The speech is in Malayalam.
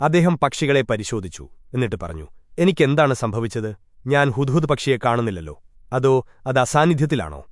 അദ്ദേഹം പക്ഷികളെ പരിശോധിച്ചു എന്നിട്ട് പറഞ്ഞു എനിക്കെന്താണ് സംഭവിച്ചത്? ഞാൻ ഹുദ്ഹുദ് പക്ഷിയെ കാണുന്നില്ലല്ലോ. അതോ അത് അസാന്നിധ്യത്തിലാണോ?